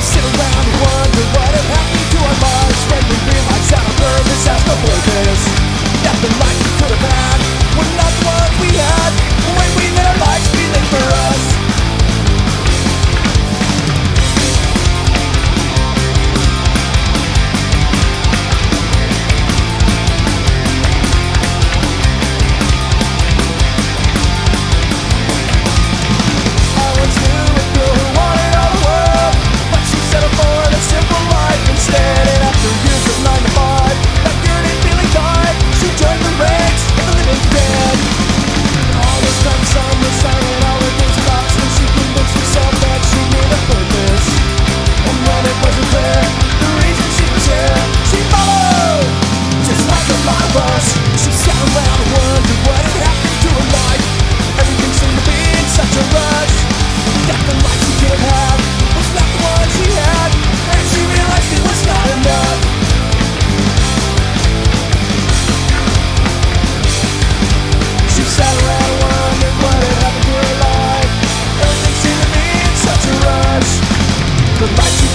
around. the lights